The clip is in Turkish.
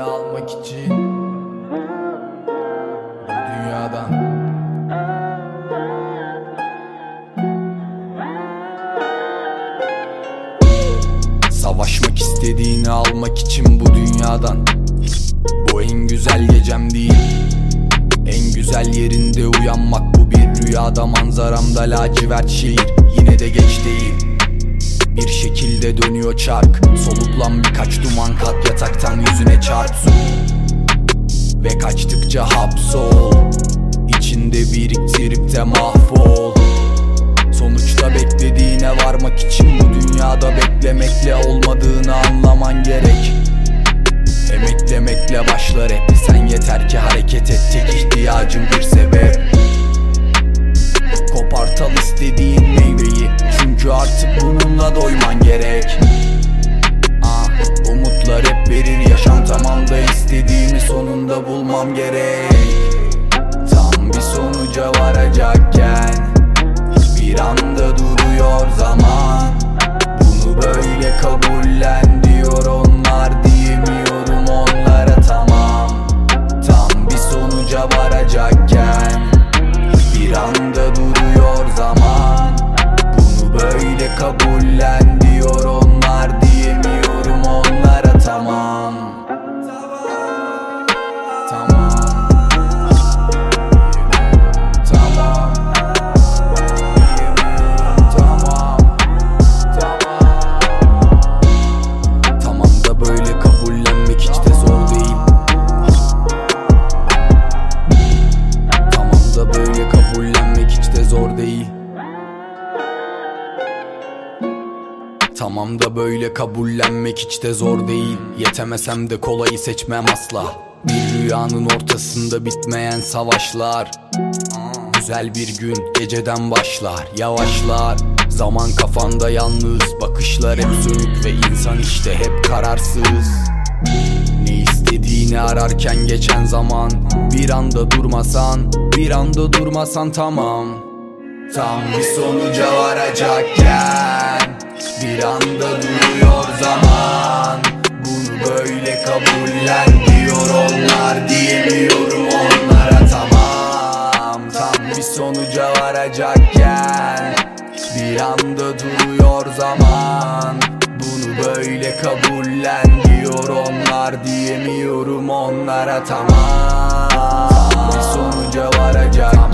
istediğini almak için Bu dünyadan. Savaşmak istediğini almak için bu dünyadan. Bu en güzel gecem değil. En güzel yerinde uyanmak bu bir rüyada Manzaramda lacivert şehir. Yine de geç değil. Bir şekilde dönüyor çark. Soluklan birkaç duman kat yataktan yüzüne çarp Ve kaçtıkça hapsol. İçinde biriktirip de mahvol. Sonuçta beklediğine varmak için bu dünyada beklemekle olmadığını anlaman gerek. Emeklemekle başlar hep Sen yeter ki hareket et. Tek ihtiyacın bir sebep. Kopartal istediğin meyveyi. Çünkü artık bununla doyman gerek yaşam tamam da istediğimi sonunda bulmam gerek de Tamam da böyle kabullenmek hiç de zor değil. Yetemesem de kolayı seçmem asla. Bir rüyanın ortasında bitmeyen savaşlar. Güzel bir gün geceden başlar Yavaşlar. Zaman kafanda yalnız Bakışlar hep sönük ve insan işte hep kararsız. Ne istediğini ararken geçen zaman Bir anda durmasan Bir anda durmasan tamam Tam bir sonuca varacakken Bir anda duruyor zaman. Bunu böyle kabullen diyor onlar Diyemiyorum onlara. Tamam Tam bir sonuca varacakken Bir anda duruyor zaman. Bunu böyle kabullen diyor onlar Diyemiyorum onlara. Tamam Tam bir sonuca varacakken